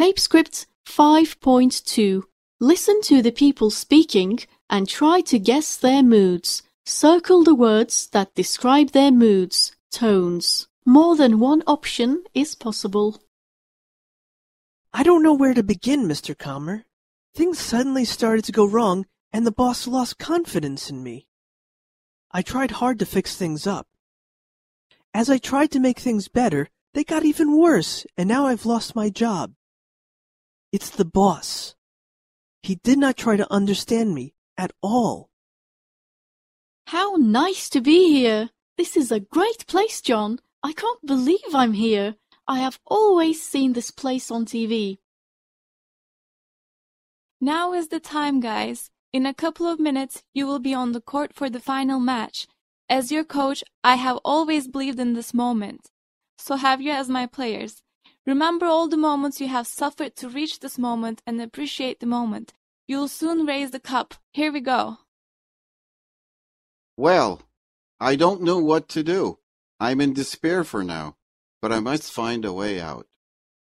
Tape script 5.2. Listen to the people speaking and try to guess their moods. Circle the words that describe their moods, tones. More than one option is possible. I don't know where to begin, Mr. Calmer. Things suddenly started to go wrong, and the boss lost confidence in me. I tried hard to fix things up. As I tried to make things better, they got even worse, and now I've lost my job. It's the boss. He did not try to understand me at all. How nice to be here! This is a great place, John. I can't believe I'm here. I have always seen this place on TV. Now is the time, guys. In a couple of minutes, you will be on the court for the final match. As your coach, I have always believed in this moment. So have you as my players. Remember all the moments you have suffered to reach this moment and appreciate the moment. You'll soon raise the cup. Here we go. Well, I don't know what to do. I'm in despair for now, but I must find a way out.